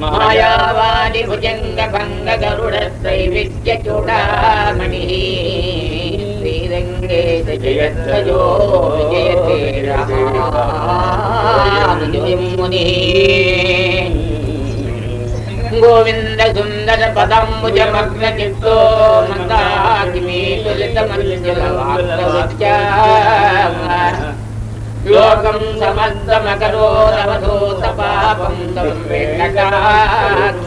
మాయావాది భుజంగ భంగ గరుడ త్రైవిద్య చూడామణి. శ్రీరంగే జయత్రజో జయతే రామానుజయం గోవింద సుందర పదంబుజ మగ్న చిత్తో మందాకిమీ తులిత మంజల లోకం సమస్తమకరోరవధూత పాపం తం వెంకటాక్ష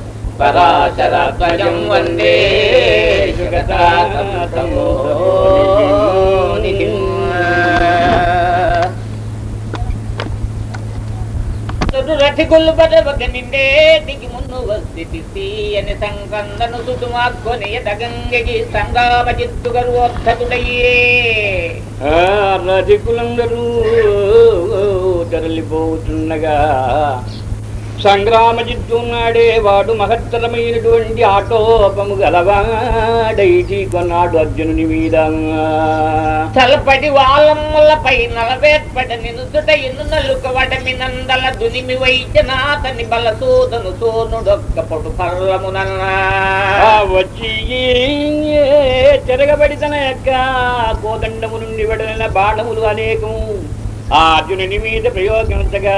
పౌరమకర్ణం పరాశరాత్మజం వందే జగతాతమో రథికులు పదవక నిండే దిగి మున్ను వస్తి అని సంకందను సుతుమాక్కొని ఎదగంగకి సంగామ జిత్తుగరు ఒద్ధతుడయ్యే రధికులందరూ తరలిపోతుండగా సంగ్రామ జిద్దున్నాడే వాడు మహత్తరమైనటువంటి ఆటోపము గలవాడైటి కొన్నాడు అర్జునుని మీద. తలపడి వాళ్ళమ్మలపై నలవేర్పడ నినుసుట ఇన్ను నలుక వడమి నందల దునిమి వైద్యనాథని బలసూదను సోనుడొక్క పొడు పర్వమునన్నా ఆ వచ్చి తిరగబడి తన యొక్క కోదండము నుండి వెడలిన బాణములు అనేకము. ఆ అర్జునుని మీద ప్రయోగించగా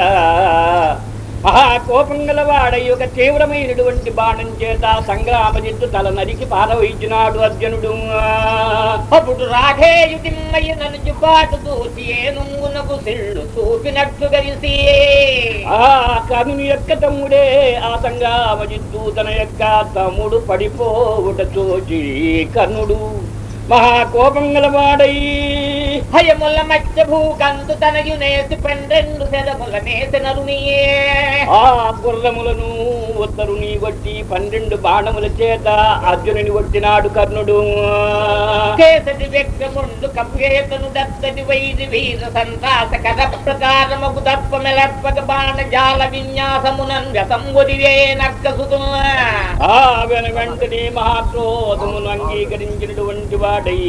మహాకోపం గలవాడై ఒక తీవ్రమైనటువంటి బాణం చేత సంగ్రామజిత్తు తల నరికి పారవయించినాడు అర్జునుడు. అప్పుడు రాధేయుడిమ్మయ్య నన్ను పాటు దూచి ఏనుగునకు సిళ్ళు చూపినట్టు కలిసి ఆ కర్ణుని యొక్క తమ్ముడే ఆ సంగ్రామజిత్తు తన యొక్క తమ్ముడు పడిపోవుట చూచి కర్ణుడు మహాకోపం గలవాడయ్యి భయముల మధ్య భూకంతు తనయు నేసి పన్నెండు సెదముల నేసి నరునియే ఆ గుర్రములను ఉత్తరుని కొట్టి పన్నెండు బాణముల చేత అర్జునుని కొట్టినాడు కర్ణుడు. కేసటి వ్యక్తముండు కపుయేతను దత్తటి వైరి వీర సంతాస కథ ప్రకారముకు దప్ప మెలప్పక బాణ జాల విన్యాసమునన్ వ్యసంబుదివే నక్కసుతు. ఆ వెన వెంటనే మహాక్రోధమును అంగీకరించినటువంటి వాడై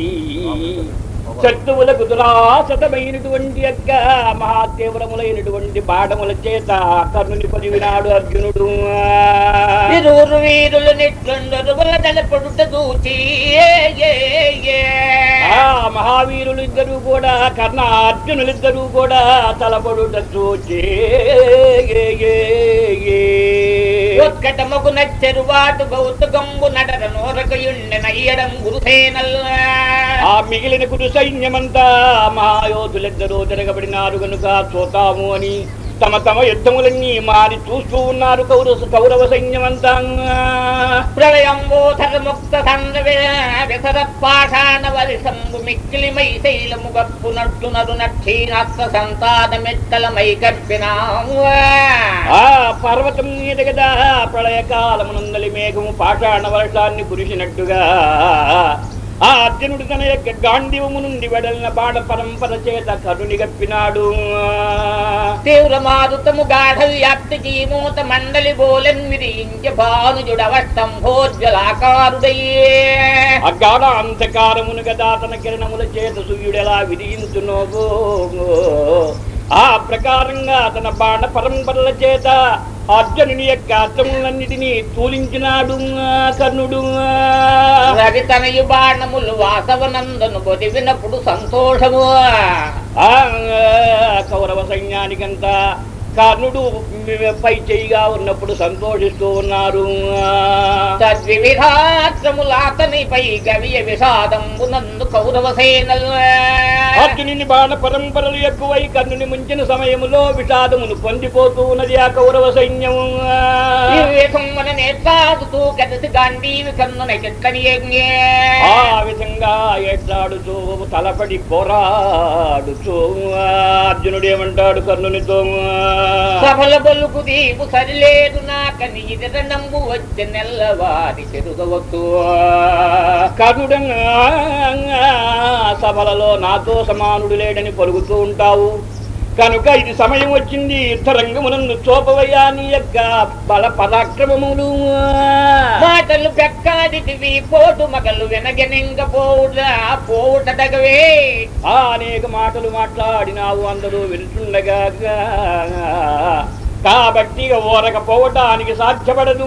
శత్రువులకు దురాసతమైనటువంటి యొక్క మహాతీవ్రములైనటువంటి బాణముల చేత కర్ణుని పొదివినాడు అర్జునుడు. వీరులు మహావీరులు ఇద్దరు కూడా కర్ణ అర్జునులిద్దరూ కూడా తలపడుట చూచి ఏ, ఏ, ఏ. నచ్చెరువాటు గౌతగంబు నడర నోరకయుండె గురుసేనల్ ఆ మిగిలిన కురు సైన్యమంతా మహాయోధులెద్దరూ తిరగబడినారు గనుక చూతాము అని తమ తమ యుద్ధములన్నీ మారి చూస్తూ ఉన్నారు కౌరవ కౌరవ సైన్యమంతా. ప్రళయంబోధర ముక్త సందవే మిక్కిలి మై శైలము గప్పు నట్టు నరు నక్షీనాత్మ సంతానమెత్తలమై కప్పినాము ఆ పర్వతం మీద కదా ప్రళయకాలమునందలి మేఘము పాషాణ వర్షాన్ని కురిసినట్టుగా. ఆ అర్జునుడు తన యొక్క గాంధీవము నుండి వెడలిన బాణ పరంపర చేత కరుని గప్పినాడు. తీవ్ర మారుతము గాఢ వ్యాప్తి జీమూత మండలి బోలెన్ విరించ భానుజుడవస్తంభోజ్వలాకారుడయ్యే అగాఢ అంధకారమును గదా తన కిరణముల చేత సూర్యుడెలా విధించునోగో ఆ ప్రకారంగా తన బాణ పరంపరల చేత అర్జునుని యొక్క అర్థములన్నిటినీ తూలించినాడు కర్ణుడు రవి తనయు బాణములు వాసవనందను బొదివినప్పుడు సంతోషము ఆ కౌరవ సైన్యానికంతా కర్ణుడు పై చేయిగా ఉన్నప్పుడు సంతోషిస్తూ ఉన్నారు. గవియ విషాదంబునందు సేనల్. అర్జునుని బాణ పరంపరలు ఎక్కువై కర్ణుని ముంచిన సమయములో విషాదమును పొందిపోతూ ఉన్నది ఆ కౌరవ సైన్యము. మన నేత్రాదుతూ కదసి గాంధీవి కన్నున ఆ విధంగా ఎట్లాడుతూ తలపడి పోరాడుతూ అర్జునుడు ఏమంటాడు కర్ణునితో? సఫల బొలుకు దీపు సరిలేదు నాక ఇది నంబు వచ్చే నెల్లవారి చెరుగవద్దు కర్ణుడంగా సభలలో నాతో సమానుడు లేడని పలుకుతూ ఉంటావు. కనుక ఇది సమయం వచ్చింది. యుద్ధరంగమునందు చూపవయ్యా నీ యొక్క బల పరాక్రమములు. మాటలు పెక్కాడిటివి పోటు మగలు వెనగెనింగ పోవుట పోవుట తగవే. ఆ అనేక మాటలు మాట్లాడినావు అందరూ వింటుండగా. కాబట్టి ఓరకపోవటానికి సాధ్యపడదు.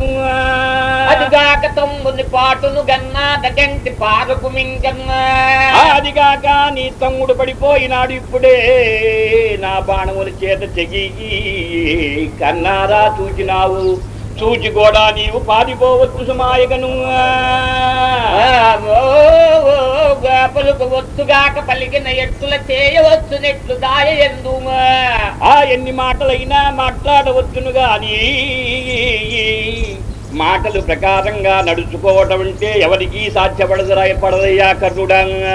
అదిగాక తమ్ముని పాటును గన్నా పారకు మింగన్నా. అదిగాక నీ తమ్ముడు పడిపోయినాడు ఇప్పుడే. నా బాణముల చేత తెగి కన్నారా చూచినావు. చూచి కూడా నీవు పారిపోవచ్చు సుమాయగను పలుకు ఒత్తుగాక పలికిన ఎట్టుల చేయవచ్చు నెట్లు దాయ ఎందు ఆ ఎన్ని మాటలైనా మాట్లాడవచ్చును గాని మాటలు ప్రకారంగా నడుచుకోవటం అంటే ఎవరికి సాధ్యపడదురా పడదయ్యా కమ్మ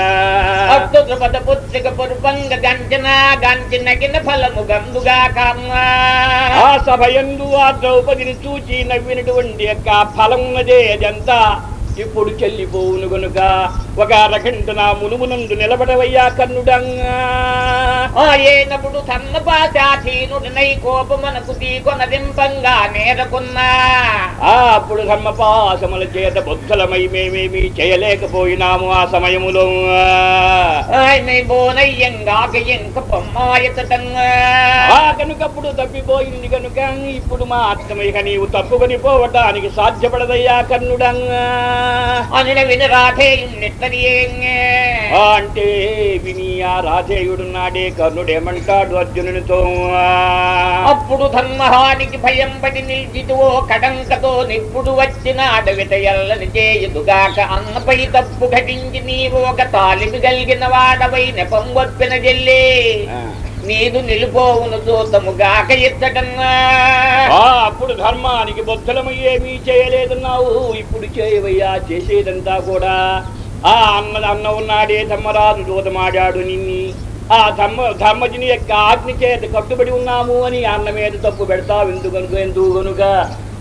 ఆ సభయందు ఆ ద్రౌపదిని చూచి నవ్వినటువంటి యొక్క ఫలం ఉన్నదే అదంతా. ఇప్పుడు చెల్లిపోవును గనుక ఒక అరగంటన మునుమునందు నిలబడవయ్యా కర్ణుడంగా ఆ ఏనప్పుడు సన్నపాశాధీనుడినై కోపమనకు తీకొనదింపంగా నేరకున్నా. ఆ అప్పుడు ధర్మపాసముల చేత బుద్ధలమై మేమేమి చేయలేకపోయినాము ఆ సమయములో. కనుకప్పుడు తప్పిపోయింది కనుక ఇప్పుడు మా ఆత్మయిక నీవు తప్పుకొని పోవటానికి సాధ్యపడదయ్యా కర్ణుడంగా అనిన విని రాధేయున్నెత్తనియేంగే ఆ అంటే విని ఆ రాధేయుడున్నాడే కర్ణుడేమంటాడు అర్జునునితో. అప్పుడు ధర్మహానికి భయం పడి నిలిచితువో కడంకతో నిప్పుడు వచ్చిన అడవిట ఎల్లని చేయుదుగాక అన్నపై తప్పు ఘటించి నీవు ఒక తాలిమి కలిగిన వాడవై నెపం వప్పిన జల్లి. నీదు నిలుపోవును దూతముగాక ఎత్తటన్నా ఆ అప్పుడు ధర్మానికి బొత్తలమయ్యేమీ చేయలేదన్నావు. ఇప్పుడు చేయవయ్యా చేసేదంతా కూడా. ఆ అన్న అన్న ఉన్నాడే ధర్మరాజు దూతమాడాడు నిన్ని. ఆ ధర్మ ధర్మజుని యొక్క ఆజ్ఞ చేత కట్టుబడి ఉన్నాము అని అన్న మీద తప్పు పెడతావు ఎందుకనుక కనుక ఎందుకు కనుక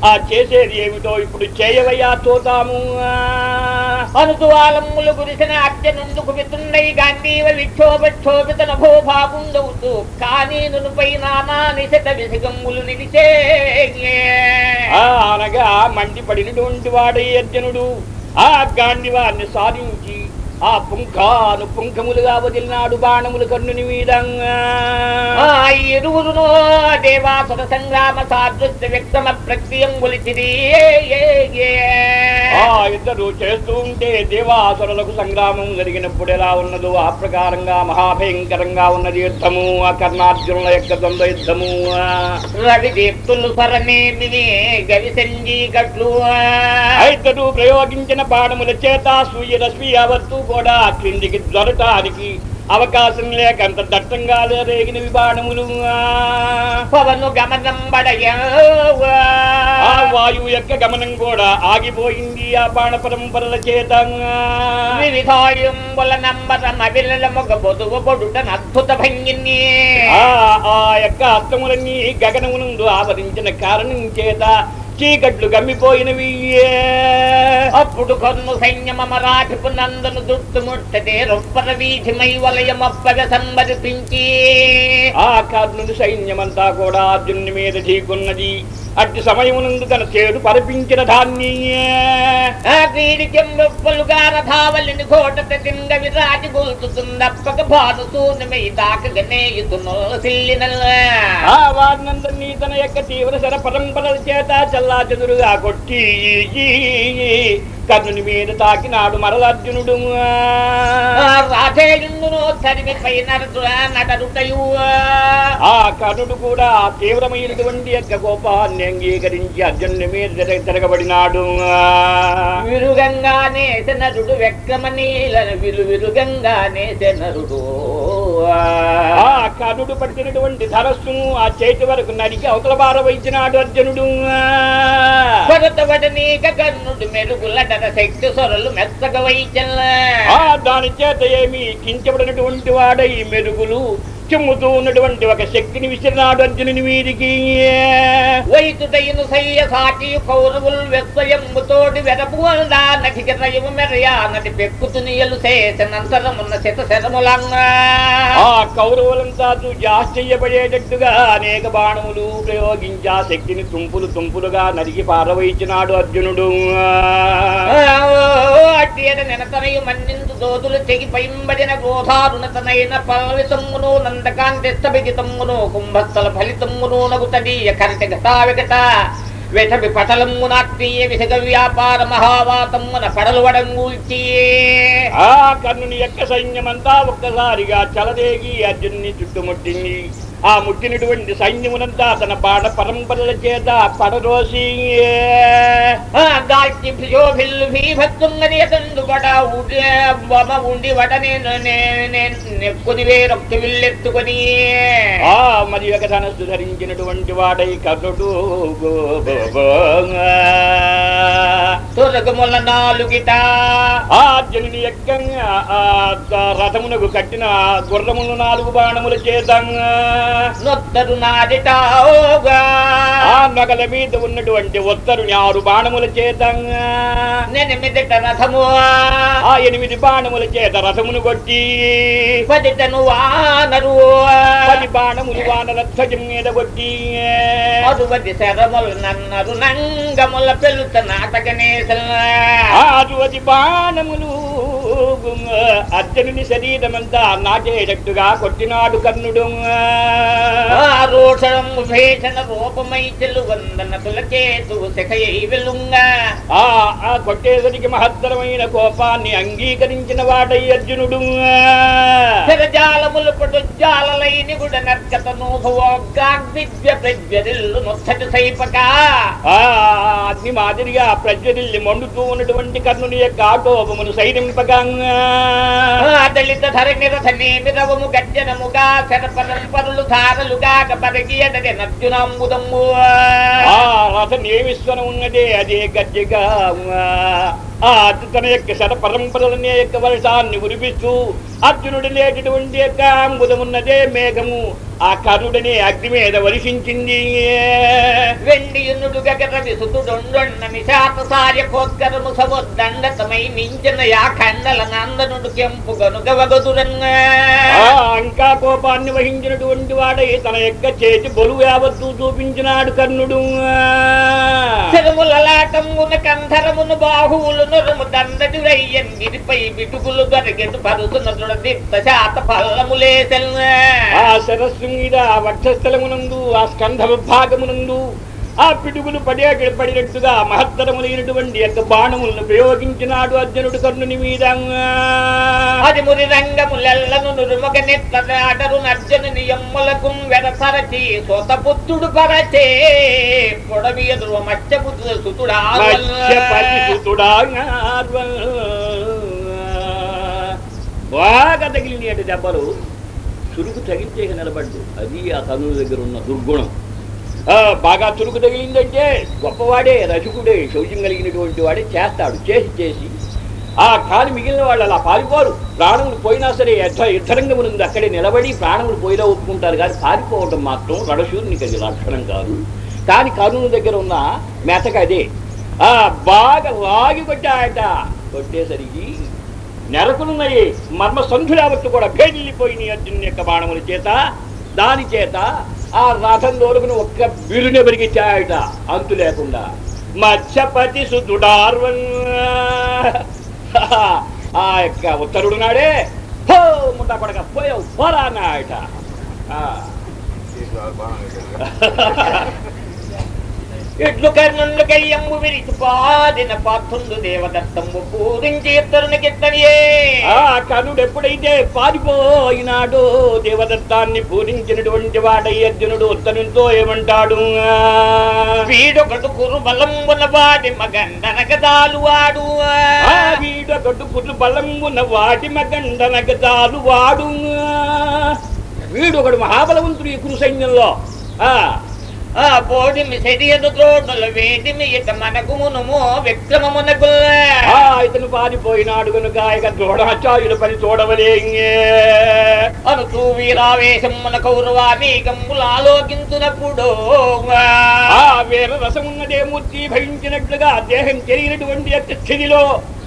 ఆ చేసేది ఏమిటో ఇప్పుడు చేయవయ్యా చూద్దాము అనుతువాలమ్ములు గురిసిన అర్జనుందుకు వితున్నై గాంధీవ విక్షోభక్షోభిత నభోభాగుండవుతూ కానీ నునుపై నానా నిశత విసిగమ్ములు నిలిచే ఆ అనగా మండిపడినటువంటి వాడే అర్జునుడు. ఆ గాంధీవాన్ని సాధించి ఆ పుంఖాను పుంఖములుగా వదిలినాడు బాణములు కన్నుని ఆ ఇరువురునో దేవాసుర సంగ్రామ సాదృశ్య వ్యక్తమ ప్రక్రియం గులిచిది ఆ ఇద్దరు చేస్తూ ఉంటే దేవాసురులకు సంగ్రామం జరిగినప్పుడు ఎలా ఉన్నదో ఆ ప్రకారంగా మహాభయంకరంగా ఉన్నది యుద్ధము ఆ కర్ణార్జునుల యొక్క ద్వంద్వ యుద్ధము. రవి దీప్తులు సరనేమిని గవి సంజీకట్లు. ఆ ఇద్దరు ప్రయోగించిన బాణముల చేత సూర్య రశ్మి యావత్తు కూడా క్రిందికి దొరటానికి అవకాశం లేక అంత దట్టంగా రేగినవి బాణములు ఆ పవను ఆ వాయువు యొక్క గమనం కూడా ఆగిపోయింది ఆ బాణ పరంపరల చేత. ఆ ఆ యొక్క అర్థములన్నీ గగనమునందు ఆవరించిన కారణం చేత చీకట్లు గమ్మిపోయినవి. అప్పుడు కొన్ను సైన్యమరాధిపు నందను దుట్టుముట్టతే రొప్పర వీధిమై వలయమప్పగ సంబరిపించి ఆ కర్ణుని సైన్యమంతా కూడా అర్జునుని మీద చీకున్నది అట్టి సమయమునందు తన చేడు పరిపించిన దాన్ని ఆ క్రీడికెంబొప్పలుగా రథావలిని ఘోటత తింగ విరాజి గొలుతుతుందప్పక భానుసూనమై దాకగనేయుతును సిల్లిన ఆ వారినందరినీ తన యొక్క తీవ్ర శర పరంపరల చేత చల్లా చెదురుగా కొట్టి. కర్ణుని మీద తాకినాడు మరలర్జునుడు. ఆ కర్ణుడు కూడా తీవ్రమైనటువంటి యొక్క కోపాన్ని అంగీకరించి అర్జునుడి మీద తిరగ- తిరగబడినాడు. విరుగంగానే నరుడు వెక్కమనీలను విలు విరుగంగానే నరుడు ఆ కర్ణుడు పట్టినటువంటి ధరస్సును ఆ చేతి వరకు నరికి అవతల బార వైచినాడు అర్జునుడు. కొరతబడనీక కన్నుడు మెరుగులటన శక్తి సొరలు మెత్తగ వైచల్ల దాని చేత ఏమి కించబడినటువంటి వాడై మెరుగులు చెమ్ముతూ ఉన్నటువంటి ఒక శక్తిని విసిరినాడు అర్జునుని వీరికి వైతుడైన సయ్య సాటి కౌరవులు మెరయా నటి చేసినంతరమున్న శత శరములన్నా ఆ కౌరవులంతా ఆశ్చర్యపడేటట్టుగా అనేక బాణములు ప్రయోగించి ఆ శక్తిని తుంపులు తుంపులుగా నరికి పారవయించినాడు అర్జునుడు. అట్టియట నెనతనయు మన్నిందు దోదులు తెగి పైంబడిన గోధారుణతనైన పల్వితమ్మును నందకాంతిస్తభిజితమ్మును కుంభస్థల ఫలితమ్మును నగుతడీయ కరిట గతా విగట వెటబి పటలమ్మునాత్మీయ విషగ వ్యాపార మహావాతమ్మున పడలు వడంగూల్చి ఆ కర్ణుని యొక్క సైన్యమంతా ఒక్కసారిగా చలదేగి అర్జున్ని చుట్టుముట్టింది. ఆ ముట్టినటువంటి సైన్యమునంతా తన బాణ పరంపరల చేత పడరోసి దాల్చి శోభిల్లు భీభత్తుంగని అతండు బడ ఉడి బొమ్మ ఉండి వడ నేను నెక్కుని వేరొక్క విల్లెత్తుకొని. ఆ మరి ఒక ధనస్సు ధరించినటువంటి వాడై కర్ణుడు తురగముల నాలుగిట. ఆ అర్జునుని యొక్క రథమునకు కట్టిన గుర్రములు నాలుగు బాణముల చేత నొత్తరు ఆ నగల మీద ఉన్నటువంటి ఉత్తరుని ఆరు బాణముల చేత నెనిమిదిట రథము. ఆ ఎనిమిది బాణముల చేత రథమును కొట్టి. పదిటను వానరు. పది బాణములు వానరధ్వజం మీద కొట్టి. అరువది శరములు నన్నరు నంగముల పెలుత నాటకనేసల ఆ అటువంటి బాణములు అర్జునుని శరీరమంతా నాటేటట్టుగా కొట్టినాడు కర్ణుడు భేషణ రూపమై చెల్లు వందన ఆ కొట్టేసరికి మహత్తరమైన కోపాన్ని అంగీకరించిన వాడై అర్జునుడు శరజాలములు పటుజాలలైని గుడ నర్కత నూభవోగ్గాగ్విద్య ప్రజ్వరిల్లు ముచ్చటి సైపక. ఆ అగ్ని మాదిరిగా ప్రజ్వరిల్లి మండుతూ ఉన్నటువంటి కర్ణుని యొక్క ఆటోపమును సైరింపగా దళిత ధరణి రథ గజ్జనముగా గర్జనముగా శరపరంపరులు ధారలుగా పరగియడని నర్జునాంబుదమ్ము ఆ రథ నేమిశ్వరం ఉన్నదే? అదే గజ్జగా ఆ తన యొక్క శత పరంపరలనే యొక్క వర్షాన్ని కురిపిస్తూ అర్జునుడు లేటటువంటి యొక్క అంబుదమున్నదే మేఘము ఆ కరుడనే అగ్ని మీద వర్షించింది వెండియునుడు యా ఖండల నందనుడు కెంపు ఇంకా కోపాన్ని వహించినటువంటి వాడై తన యొక్క చేతి బొలు యావత్తు చూపించినాడు కర్ణుడు. శరములలాటమున కంధరమును బాహువులు నొరము దండటి రయ్యన్ విటుకులు బిటుకులు దొరకెటు పరుతున దృఢదీప్త శాత పల్లములేసెల్ ఆ సరస్సు మీద ఆ వక్షస్థలమునందు ఆ స్కంధ విభాగమునందు ఆ పిడుగులు పడే పడినట్టుగా మహత్తరములైనటువంటి యొక్క బాణములను ప్రయోగించినాడు అర్జునుడు కర్ణుని మీద. అది మురి రంగములెల్లను నురుమగ నెత్తడాడరు నర్జనుని ఎమ్ములకు వెరసరచి సోతపుత్రుడు పరచే పొడవి ఎదురు మత్స్యపుత్రుడు సుతుడా సుతుడా బాగా తగిలినాడు దెబ్బలు. చురుకు తగిలితే నిలబడ్డు. అది ఆ దగ్గర ఉన్న దుర్గుణం. బాగా చురుకు తగిలిందంటే గొప్పవాడే రసికుడే శౌర్యం కలిగినటువంటి వాడే చేస్తాడు చేసి చేసి. ఆ కాని మిగిలిన వాళ్ళు అలా పారిపోరు. ప్రాణములు పోయినా సరే యుద్ధ యుద్ధరంగం ఉంది అక్కడే నిలబడి ప్రాణములు పోయినా ఒప్పుకుంటారు కానీ పారిపోవడం మాత్రం రణశూరునికి అది లక్షణం కాదు. కానీ కరుణ దగ్గర ఉన్న మెతక అదే. ఆ బాగా వాగి కొట్టాయట. కొట్టేసరికి నెరకులున్నాయి. మర్మ సంధులావత్తు కూడా భేదిల్లిపోయినాయి అర్జున్ యొక్క బాణముల చేత దాని చేత. ఆ రథం దోరుకుని ఒక్క బిరుని పెరిగిచ్చాయట అంతు లేకుండా. మత్స్యపతి సుతుడార్వన్ ఆ యొక్క ఉత్తరుడు నాడే. హో ముట్టా పడక పోయావు పోరా అన్నాయట ఆ. ఇట్లు విరిచి పాదిన పాత్రుండు దేవదత్తంబు పూరించి ఇద్దరునికిద్దనియే ఆ కర్ణుడు ఎప్పుడైతే పారిపోయినాడో దేవదత్తాన్ని పూజించినటువంటి వాడై అర్జునుడు ఉత్తరంతో ఏమంటాడు? వీడొకడు కురు బలంబున వాడి మగండనగదాలు వాడు వీడ పుట్టు బలంగున్న వాటి మగండనక చాలు వాడు వీడు ఒకడు మహాబలవంతుడు ఈ కురు సైన్యంలో. ఆ ఆ పోడిమి సెడియదు ద్రోణుల వేడిమి ఇట మనకు మునుము విక్రమమునకు ఇతను పారిపోయినాడు కనుక ఇక ద్రోణాచార్యుల పని చూడవలే అనుచూ వీరావేశమున కౌరవానీకములు ఆలోకించునప్పుడు ఆ వీర రసమున్నదే మూర్తి భయించినట్లుగా దేహం తెలియనటువంటి యొక్క స్థితిలో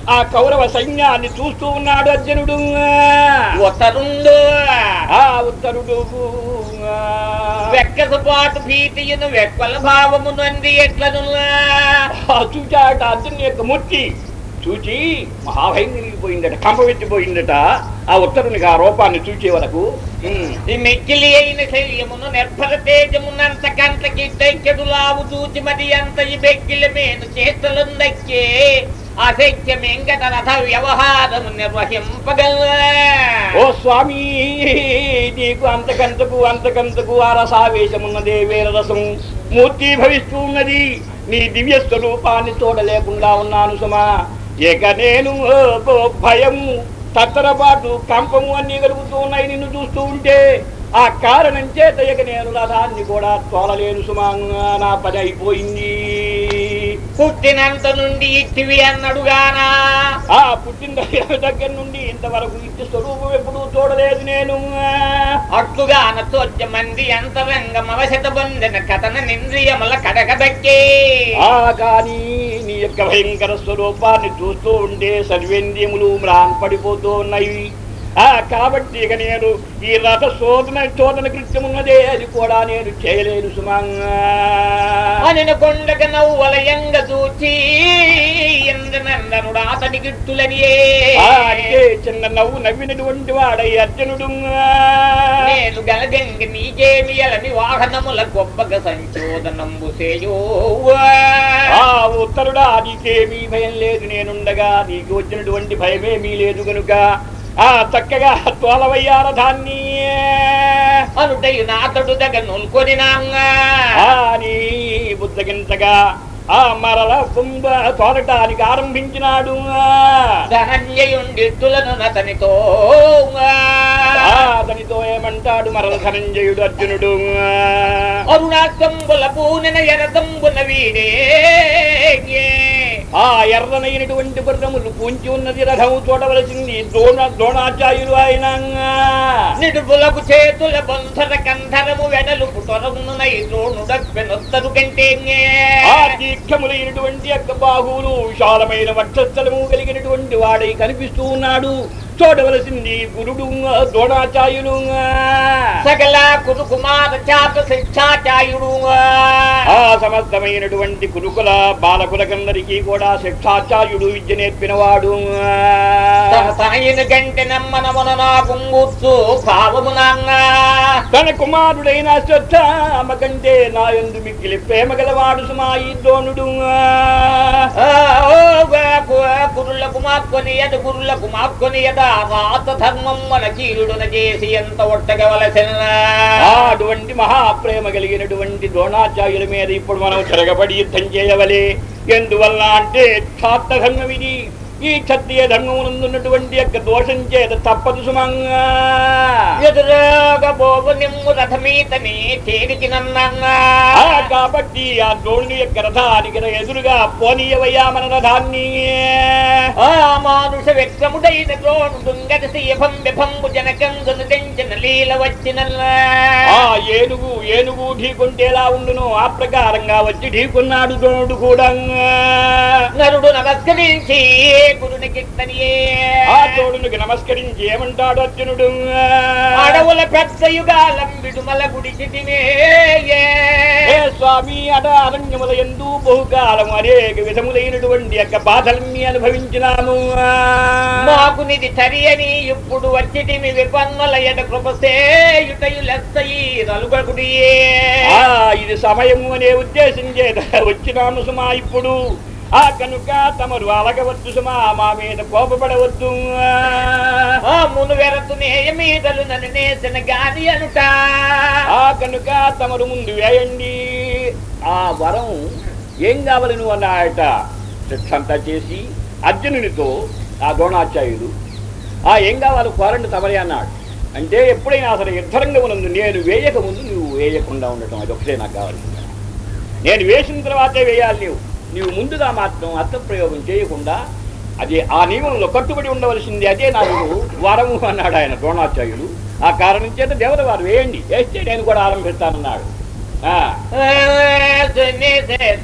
ఆ కౌరవ సైన్యాన్ని చూస్తూ ఉన్నాడు అర్జునుడు. ఉత్తరుండు. ఆ ఉత్తరుడు. వెక్కసపాటు భీతియును వెక్కల భావమును అంది ఎట్లను చూచాట అర్జున్ యొక్క మూర్తి. చూచి మహాభయంకరిగిపోయిందట కంపవెత్తిపోయిందట ఆ ఉత్తరునికి ఆ రూపాన్ని చూచే వరకు. ఈ మెక్కిలి అయిన శల్యమును నిర్భర తేజమునంత కంటకి దైక్యదులావు చూచి మరి అంత ఈ బెక్కిలి మేను చేష్టలుందక్కే అసఖ్యమెంగట రథ వ్యవహారము నిర్వహింపగల ఓ స్వామి నీకు అంతకంతకు అంతకంతకు ఆ రసావేశమున్నదే వేర రసం మూర్తి భవిస్తూ ఉన్నది. నీ దివ్య స్వరూపాన్ని చూడలేకుండా ఉన్నాను సుమా. ఇక నేను భయము తత్తరపాటు కంపము అన్ని కలుగుతూ ఉన్నాయి నిన్ను చూస్తూ ఉంటే. ఆ కారణం చేత ఇక నేను రథాన్ని కూడా తోలలేను సుమా. నా పని అయిపోయింది. పుట్టినంత నుండి ఇట్టివి అన్నడుగానా. ఆ పుట్టిన దగ్గర దగ్గర నుండి ఇంతవరకు ఇచ్చి స్వరూపం ఎప్పుడూ చూడలేదు నేను. అట్లుగా అనతోజ్య మంది అంతరంగం అవశత పొందిన కథన నింద్రియముల కడకదక్కే ఆ కానీ నీ యొక్క భయంకర స్వరూపాన్ని చూస్తూ ఉంటే సర్వేంద్రియములు మ్రాన్ పడిపోతూ ఉన్నాయి. ఆ కాబట్టి ఇక నేను ఈ రథ శోధన శోధన కృత్యమున్నదే అది కూడా నేను చేయలేను సుమంగా. కొండక నవ్వలయంగ చూచి అతని అంటే చిన్న నవ్వు నవ్వినటువంటి వాడై అర్జునుడు నేను గలగంగ నీకేమి ఎలని వాహనముల గొప్పగ సంచోదనంబు ఉత్తరుడా నీకేమీ భయం లేదు నేనుండగా నీకు వచ్చినటువంటి భయమేమీ లేదు గనుక. ఆ చక్కగా తోలవయ్యా రథాన్ని అనుటయు నాతడు దగ నొల్కొని ఆ నీ బుద్ధగింతగా ఆ మరల కుంభ తోలటానికి ఆరంభించినాడు. ధనంజయుండిట్టులను నతనితో ఆ అతనితో ఏమంటాడు మరల ధనంజయుడు అర్జునుడు? అరుణాకంబుల పూనెన ఎరదంబున వీడే. ఆ ఎర్రనైనటువంటి గుర్రములు పూంచి ఉన్నది రథము చూడవలసింది. ద్రోణ ద్రోణాచార్యులు ఆయన. నిడుపులకు చేతుల బంధర కంధరము వెడలు యొక్క బాహువులు విశాలమైన వక్షస్థలము కలిగినటువంటి వాడై కనిపిస్తూ ఉన్నాడు. చూడవలసింది గురుడు ద్రోణాచార్యులు సకల కురు కుమార చాత శిక్షాచాయుడు ఆ సమస్తమైనటువంటి కురుకుల బాలకులకందరికీ కూడా శిక్షాచార్యుడు విద్య నేర్పినవాడు తన కుమారుడైన శ్రద్ధ కంటే నా ఎందు మిక్కిలి ప్రేమ గలవాడు సుమా ఈ ద్రోణుడు గురులకు మాక్కొని ఎద గురులకు మాక్కొని ఎద రాత ధర్మం మన కీలుడున చేసి ఎంత ఒట్టగవలసిన అటువంటి మహాప్రేమ కలిగినటువంటి ద్రోణాచార్యుల మీద ఇప్పుడు మనం తిరగబడి యుద్ధం చేయవలే. ఎందువల్ల అంటే క్షాత్ర ధర్మం ఇది. ఈ క్షత్రియ ధర్మమునందున్నటువంటి యొక్క దోషం చేత తప్పదు సుమంగా. నిమ్ము రథమీతని కాబట్టి ఆ ద్రోణుని యొక్క రథానికి ఎదురుగా పోనీయవయ్యా మన రథాన్ని. ఆ మానుష లీల వచ్చిన ఆ ఏనుగు ఏనుగు ఢీకొంటేలా ఉండును. ఆ ప్రకారంగా వచ్చి ఢీకొన్నాడు ద్రోణుడు కూడా. నరుడు నమస్కరించి గురుని కిట్టనియే ఆ తోడునికి నమస్కరించి ఏమంటాడు అర్జునుడు? అడవుల పెద్ద యుగాలం విడుమల గుడిచితిమే ఏ స్వామి అడ అరణ్యముల ఎందు బహుకాలం అనేక విధములైనటువంటి యొక్క బాధలన్నీ అనుభవించినాము. మాకు నిధి సరియని ఇప్పుడు వచ్చిటిమి విపన్నుల ఎడ కృపసేయుటయు లెస్సయి నలుగకుడియే ఆ ఇది సమయము అనే ఉద్దేశం చేత వచ్చినాము సుమా ఇప్పుడు. ఆ కనుక తమరు అలగవద్దు సుమా మా మీద కోపపడవద్దు. ఆ మును వెరతు నేయమీదలు నన్ను నేసిన గాని అనుట. ఆ కనుక తమరు ముందు వేయండి. ఆ వరం ఏం కావాలి నువ్వు అన్నాయట? శిక్షంతా చేసి అర్జునునితో ఆ ద్రోణాచార్యుడు ఆ ఏం కావాలి కోరండి తమరే అన్నాడు. అంటే ఎప్పుడైనా అసలు యుద్ధరంగమునందు నేను వేయక ముందు నువ్వు వేయకుండా ఉండటం అది ఒకటే నాకు కావాల్సింది నేను వేసిన తర్వాతే వేయాలి నీవు. నీవు ముందుగా మాత్రం అర్థప్రయోగం చేయకుండా అది ఆ నియమంలో కట్టుబడి ఉండవలసింది అదే నాకు వరము అన్నాడు ఆయన ద్రోణాచార్యుడు ఆ కారణం చేత దేవత వారు వేయండి. వేస్తే నేను కూడా ఆరంభిస్తానన్నాడు.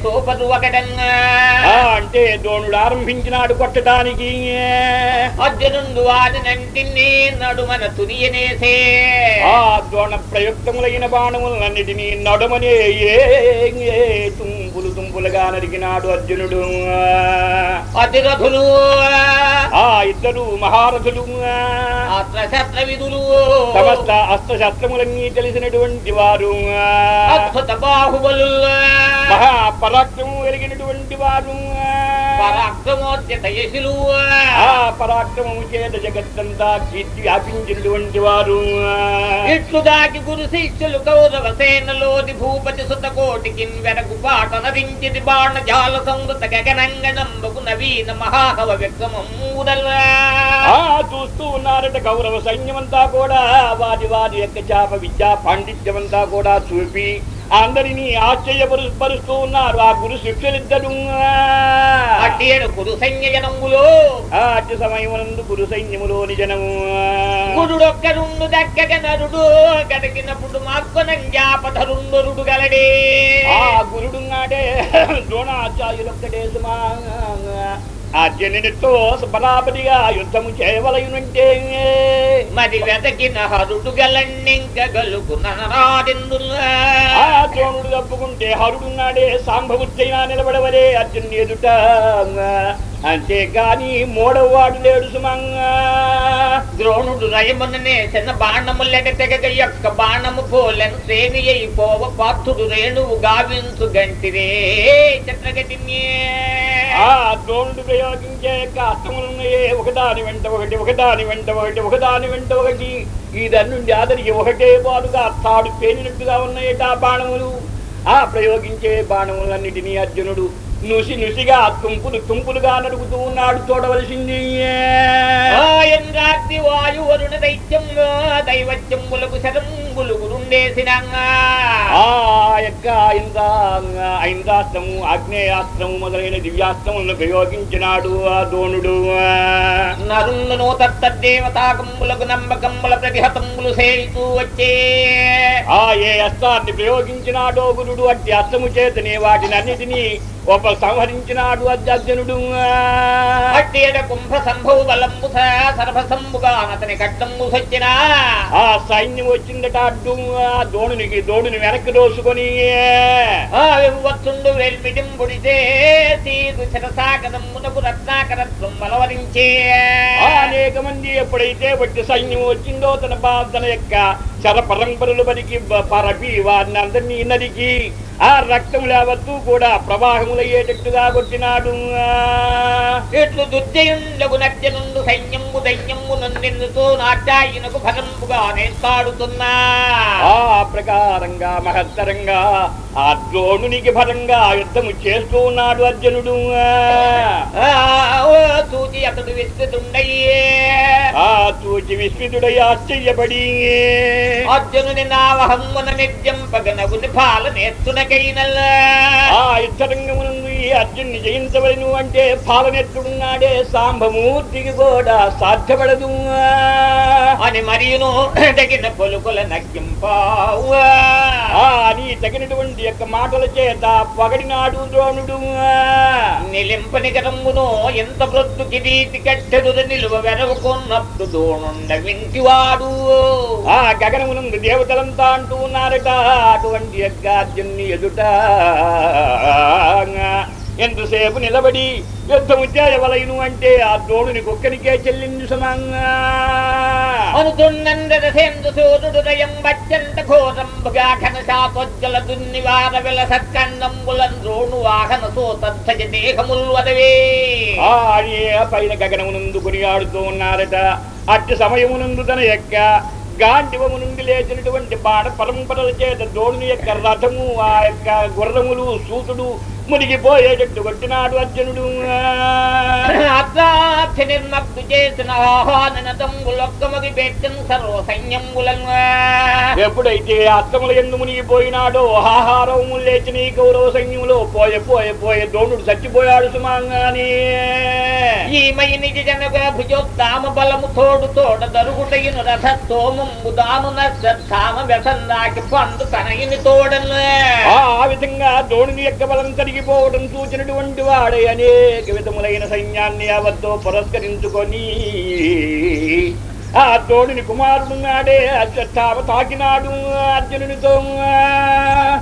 సూపదు ఒకటన్నా ఆ, అంటే ద్రోణుడు ఆరంభించినాడు కొట్టడానికి. అర్జునుండు వాడినంటిని నడుమన తురియనేసే ఆ ద్రోణ ప్రయుక్తములైన బాణములన్నిటినీ నడుమనే తుంపులు తుంపులుగా నరికినాడు అర్జునుడు. అతిరథులు. ఆ ఇద్దరు మహారథులు అస్త్రశస్త్ర విధులు సమస్త అస్త్రశస్త్రములన్నీ తెలిసినటువంటి వారు అద్భుత బాహుబలు మహాపరాక్రమం కలిగినటువంటి వారు ఆ పరాక్రమము చేత జగత్తంతా కీర్తి వ్యాపించినటువంటి వారు ఇట్లు దాకి గురు శిష్యులు కౌరవ సేనలోని భూపతి సుత కోటికి వెనకు పాట నరించిది బాణ జాల సంవృత గగనంగనంబకు నవీన చూస్తూ ఉన్నారట కౌరవ సైన్యమంతా కూడా. వారి వారి యొక్క చాప విద్యా పాండిత్యమంతా కూడా చూపి అందరినీ ఆశ్చర్యపరు పరుస్తూ ఉన్నారు. ఆ గురు సంయజనములో ఆ అట్టి సమయమునందు గురు సైన్యములోని జనము. గురుడొక్కరుండు దక్కగ నరుడు. గడిగినప్పుడు మాకొనంజాపధరుండు గలడే. ఆ గురుడున్నాడే. ద్రోణాచార్యులొక్కడే సుమా. ఆ జనునితో బరాబరిగా యుద్ధము చేయవలయునంటే మరి వెతకిన హరుడు ఆ ద్రోణుడు తప్పుకుంటే హరుడున్నాడే సాంభవుడైనా నిలబడవలే అర్జున్ ఎదుట. అంతేగాని మూడవవాడు లేడు సుమంగా. ద్రోణుడు రయముననే చిన్న బాణములెట తెగగ యొక్క బాణము పోలెను శ్రేణి అయిపోవ పార్థుడు రేణువు గావించు గంటిరే చిత్రగతిన్యే ఆ ద్రోణుడు ప్రయోగించే యొక్క అర్థములున్నాయే ఒకదాని వెంట ఒకటి ఒకదాని వెంట ఒకటి ఒకదాని వెంట ఒకటి. ఈ నుండి ఆదరికి ఒకటే బాలుగా తాడు పేనినట్టుగా ఉన్నాయట ఆ బాణములు. ఆ ప్రయోగించే బాణములన్నిటినీ అర్జునుడు నుసి నుసిగా తుంపులు తుంపులుగా నడుగుతూ ఉన్నాడు చూడవలసింది. వాయు వరుణ దైత్యం దైవత్యములకు శరం గురుండేసిన ఆ యొక్క ఐంద్రాస్త్రము ఆగ్నేయాస్త్రము మొదలైన దివ్యాస్త్రములను ప్రయోగించినాడు ఆ ద్రోణుడు. నరుండును తత్తదేవతాకంబులకు నమ్మకంబుల ప్రతిహతంబులు సేవితూ వచ్చే. ఆ ఏ అస్త్రాన్ని ప్రయోగించినాడో గురుడు అట్టి అస్త్రము చేతనే వాటిని అన్నిటినీ ఒక సంహరించినాడు అర్జునుడు అట్టేడ కుంభ సంభవ బలంబు సర్వసంబుగా అతని కట్టంబు సొచ్చిన ఆ సైన్యం వచ్చిందట అడ్డు ఆ దోణునికి దోడుని వెనక్కి దోసుకొని తీరు రత్నాకరత్వం బలవరించే అనేక మంది ఎప్పుడైతే వచ్చి సైన్యం వచ్చిందో తన బా తన యొక్క శర పరంపరలు పరికి పరపి వారిని అందరినీ నరికి ఆ రక్తం లేవత్తూ కూడా ప్రవాహములయ్యేటట్టుగా కొట్టినాడు ఇట్లు దుర్జయుండగు నత్యనుండు సైన్యము దైన్యము నన్నెన్నుతో నాట్యాయినకు భగంబుగా నేస్తాడుతున్నా ఆ ప్రకారంగా మహత్తరంగా ఆ ద్రోణునికి భరంగా యుద్ధము చేస్తూ ఉన్నాడు అర్జునుడు. తూచి అతడు విస్తృతుండయ్యే ఆ చూచి విస్మితుడై ఆశ్చర్యపడి. అర్జునుని నావహమ్మున నిర్జంపగనగుని పాల నేర్చునకైనల్లా ఆ యుద్ధరంగమునందు అర్జున్ని జయించవలను అంటే పాలనెత్తుడున్నాడే సాంబమూర్తికి కూడా సాధ్యపడదు. అని మరియును తగిన పొలుకుల నగ్గింపావు. ఆ నీ తగినటువంటి యొక్క మాటల చేత పగడినాడు ద్రోణుడు. నిలింపని గరమును ఎంత మృద్దు కిరీటి కట్టెడు నిలువ వెరవుకున్నప్పుడు దోణుండ వింటివాడు ఆ గగనమునందు దేవతలంతా అంటూ ఉన్నారట అటువంటి యొక్క అర్జున్ని ఎదుట. ఎంతసేపు నిలబడి యుద్ధము చేయవలయను అంటే ఆ ద్రోణుని కుక్కనికే చెల్లింది సమంగా. అనుతున్నందర సేందు సూర్యుడు దయం వచ్చంత ఘోరంబుగా ఘన శాతోజ్జల దున్నివార విల సత్కండంబులం ద్రోణు వాహన సోతధ్వజ దేహముల్ వదవే. ఆ అడియే పైన గగనమునందు కొనియాడుతూ ఉన్నారట. అట్టి సమయమునందు తన యొక్క గాండివము నుండి లేచినటువంటి బాణ పరంపరల చేత ద్రోణుని యొక్క రథము ఆ యొక్క గుర్రములు సూతుడు మునిగిపోయేటట్టు కొట్టినాడు అర్జునుడు. అర్ధాక్ష నిర్మగ్గు చేసిన ఆహ్వాన తంబులొక్కమగి పెట్టిన సర్వ సైన్యంబులం ఎప్పుడైతే అత్తముల ఎందు మునిగిపోయినాడో ఆహారము లేచిన ఈ కౌరవ సైన్యంలో పోయే పోయే పోయే ద్రోణుడు చచ్చిపోయాడు సుమంగానే. ఈమై నిజ జనగ భుజోద్దామ బలము తోడు తోడ దరుగుటయును రథ తోమంబు దాను నశ్రద్ధామ వ్యసన్నాకి పండు తనయుని తోడను. ఆ విధంగా ద్రోణుని యొక్క బలం తరిగిపోవడం చూచినటువంటి వాడే అనేక విధములైన సైన్యాన్ని యావత్తో పురస్కరించుకొని ఆ ద్రోణుని కుమారుడు నాడే అశ్వత్థామ తాకినాడు అర్జునునితో.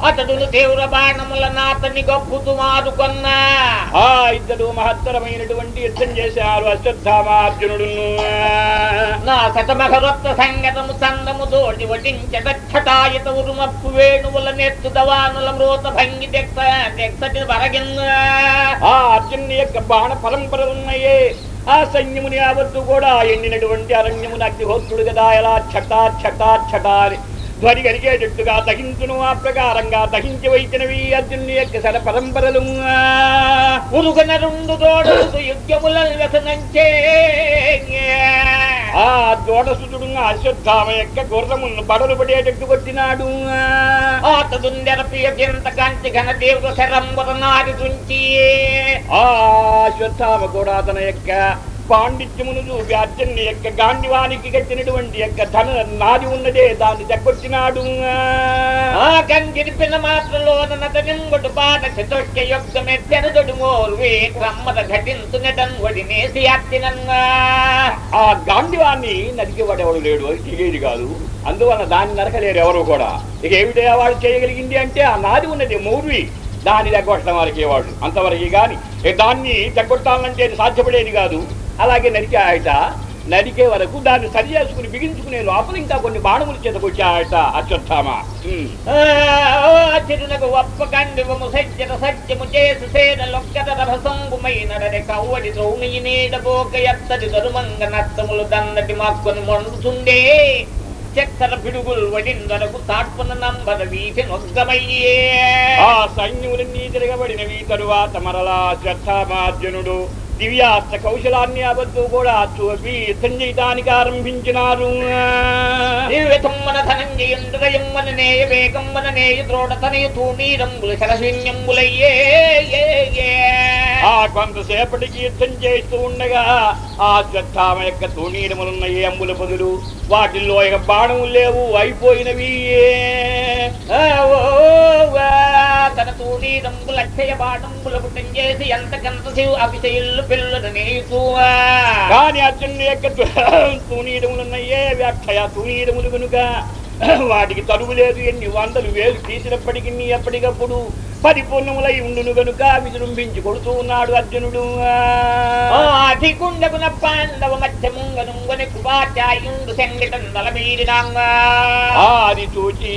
అతడును తీవ్ర బాణముల నాతని గొప్పుతూ మారుకొన్నా. ఆ ఇద్దరు మహత్తరమైనటువంటి యుద్ధం చేశారు అశ్వత్థామ అర్జునుడును. నా శతమహరత్వ సంగతము చందము తోటి వటించటాయత ఉరుమప్పు వేణువుల నెత్తు దవానుల మృత భంగి తెక్సటి వరగిన్న ఆ అర్జునుని యొక్క బాణ పరంపరలున్నాయే. ఆ సైన్యముని యావత్తు కూడా ఎండినటువంటి అరణ్యమున అగ్నిహోత్రుడు కదా ఎలా ఛటా ఛటా ఛటా అని ధ్వని కలిగేటట్టుగా దహించును ఆ ప్రకారంగా దహించి వైచినవి అర్జునుని యొక్క సర పరంపరలు ఉరుగన రెండు తోడు యుద్ధముల వ్యసనంచే ఆ దోడసుతుడు అశ్వత్థామ యొక్క గుర్రమును బడలు పడేటట్టు కొట్టినాడు ఆతదుందెరపియ చింత కాంతి ఘన తీవ్ర శరంబర నారి తుంచి ఆ అశ్వత్థామ కూడా తన యొక్క పాండిత్యమును చూపి అర్జునుని యొక్క గాండివానికి కట్టినటువంటి యొక్క ధన నాది ఉన్నదే దాన్ని దక్కొచ్చినాడు నతనింగుడు పాట యొక్క మెత్తెనదొడు మోర్వే అత్తినంగా. ఆ గాండివాన్ని నరికేవాడెవడు లేడు? అది తెలియదు కాదు. అందువల్ల దాన్ని నరకలేరు ఎవరు కూడా. ఇక ఏమిటే వాడు చేయగలిగింది అంటే ఆ నాది ఉన్నది మౌర్వి. దాన్ని తగ్గొట్టడం వారికి వాడు. అంతవరకు కానీ దాన్ని తగ్గొట్టాలంటే సాధ్యపడేది కాదు. అలాగే నరికే ఆయట నరికే వరకు దాన్ని సరి చేసుకుని బిగించుకునే లోపల ఇంకా కొన్ని బాణముల చేతకొచ్చాయట అశ్వత్థామ ఉమ్. చిరునకు సత్యము చేసు సేన లొక్కద రభసంగుమైన రరె కవ్వడి ద్రౌణి నీడబోక ఎత్తడి దరుమంగ నత్తములు దండటి మాక్కొని మొండుతుండే చక్కర పిడుగులు వడిందరకు తాట్పున నంబర వీధి నొగ్గమయ్యే. ఆ సైన్యములన్నీ తిరగబడినవి తరువాత మరలా శ్రద్ధామార్జునుడు దివ్యాస్త్ర కౌశలాన్ని అబద్ధు కూడా చూపి యుద్ధం చేయడానికి ఆరంభించినారు దివ్యతుమ్మన ధనంజయుంద్రయమ్మన నేయ వేగమ్మన నేయ ద్రోడతనయ తూణీరంబుల శరశూన్యంబులయ్యే ఆ కొంతసేపటికి యుద్ధం చేస్తూ ఉండగా ఆ అశ్వత్థామ యొక్క తూణీరములున్న ఏ అంబుల బదులు. వాటిల్లో ఇక బాణములు లేవు అయిపోయినవి. ఆ, ఓ, తన తూణీరంబుల లక్షయ బాణంబుల పుట్టం చేసి ఎంతకంత శివు అభిషయులు పిల్లలు నేయుతూవా కానీ అర్జునుని యొక్క తూనీరములున్నాయే వ్యాఖ్య తూనీరములు కనుక వాటికి తరువు లేదు ఎన్ని వందలు వేలు తీసినప్పటికీ ఎప్పటికప్పుడు పరిపూర్ణములై ఉండును గనుక విజృంభించి కొడుతూ ఉన్నాడు అర్జునుడు. అధికుండగున పాండవ మధ్యముంగనుంగని కృపాచార్యుండు సంగటం నలమీరినాంగా అది చూచి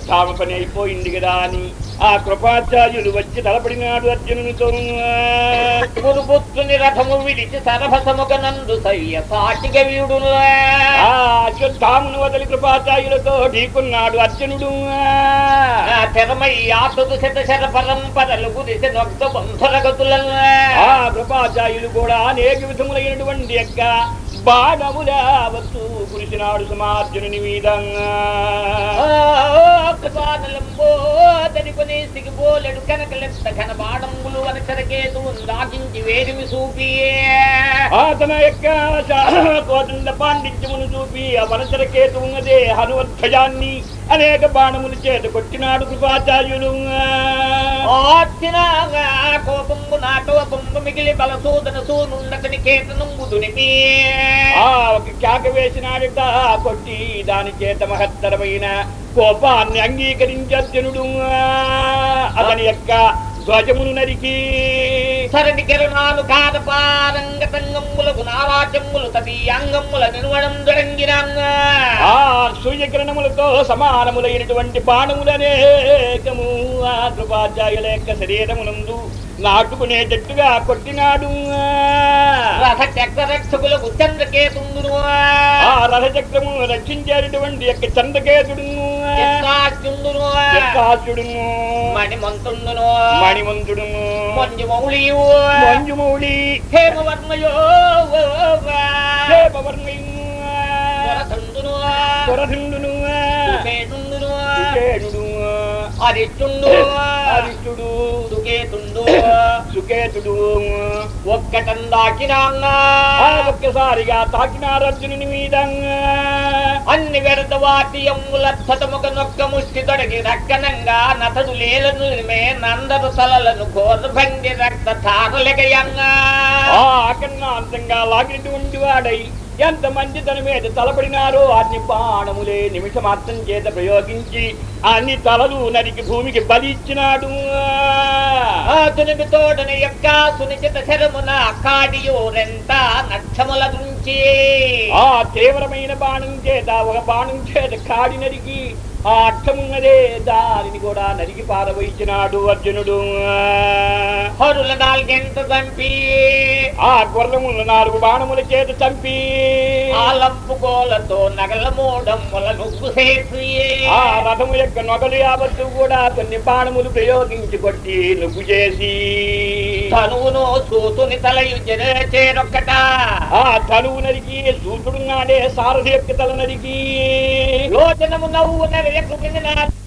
అశ్వత్థామ పని అయిపోయింది కదా అని ఆ కృపాచార్యులు వచ్చి తలపడినాడు అర్జునునితో. గురుపుత్రుని రథము విడిచి సరభసముగనందు సయ్య సాటిగ వీడు ఆ అశ్వత్థామును వదిలి కృపాచార్యులతో ఢీకున్నాడు అర్జునుడు. తెరమై ఆతుడు శత శర పరంపరలు గురిసి నొక్క బంధురగతుల ఆ కృపాచార్యులు కూడా అనేక విధములైనటువంటి యొక్క బాణముల వస్తు కురిసినాడు సమార్జునుని మీదంగా. కృపానలంబోదని కొనేసికి పోలెడు కనకలెత్త ఘన బాణంబులు వనచరకేతు దాగించి వేడిమి చూపియే. ఆ తన యొక్క కోదండ పాండిత్యమును చూపి ఆ వనచర కేతు ఉన్నదే హనుమధ్వజాన్ని అనేక బాణములు చేత కొట్టినాడు కృపాచార్యులు కోపంబు నాటో బొంబు మిగిలి బలసూదన సూనుండతని కేతనంబు దునిపి ఆ ఒక కేక వేసినాడట కొట్టి దాని చేత మహత్తరమైన కోపాన్ని అంగీకరించి అర్జునుడు అతని యొక్క ధ్వజమును నరికి. సరటి కిరణాలు కాదపారంగ తంగమ్ములకు నారాజమ్ములు తదీయాంగమ్ముల నిలువడం దొరంగిరంగా ఆ సూర్యకిరణములతో సమానములైనటువంటి బాణములనేకము ఆ కృపాచార్యుల యొక్క శరీరమునందు నాటుకునేటట్టుగా కొట్టినాడు. ఆ రథచక్రము రక్షించేటటువంటి యొక్క చంద్రకేతుడు. చిత్రాచుందును చక్రాసుడును మణిమంతుందును మణిమంతుడు మంజు మౌళియు మంజుమౌళి. హేమవర్ణయో దేవవర్ణయును వరసందును స్వరధుండును సుకేతుందును సుకేతుడు హరిష్టుండు హరిష్ఠుడు సుకేతుండు ఒక్కటందాకినాంగా ఆ ఒక్కసారిగా తాకినారు అర్జునుని మీద అన్ని వ్యర్థ వాటియములత్తముక నొక్క ముష్టి తొడగి రక్కనంగా నతడు లేలను మే నందరు తలలను ఘోరభంగి రక్త తారలకయంగా ఆ అకర్ణాంతంగా లాగినటువంటి వాడై ఎంతమంది తన మీద తలపడినారో అన్ని బాణములే నిమిషమాత్రం చేత ప్రయోగించి అన్ని తలలు నరికి భూమికి బలి ఇచ్చినాడు. తోడని యొక్క సునిచిత శరమున కాడియో రెంట నక్షముల గురించి ఆ తీవ్రమైన బాణం చేత ఒక బాణం చేత కాడి నరికి ఆ అర్థమున్నదే దానిని కూడా నరికి పారవయించినాడు అర్జునుడు. హరుల నాలుగెంట చంపి? ఆ గుర్రములు నాలుగు బాణముల చేత చంపి. ఆ లంపు గోలతో నగల మూడమ్ముల నుగ్గు ఆ రథము యొక్క నొగలు యావత్తు కూడా కొన్ని బాణములు ప్రయోగించి కొట్టి నువ్వు చేసి. తనువును సూతుని తలయు చేరొక్కట. ఆ తనువు నరికి సూతుడు నాడే సారథి యొక్క తల నరికి. లోచనము నవ్వు É seria condenado.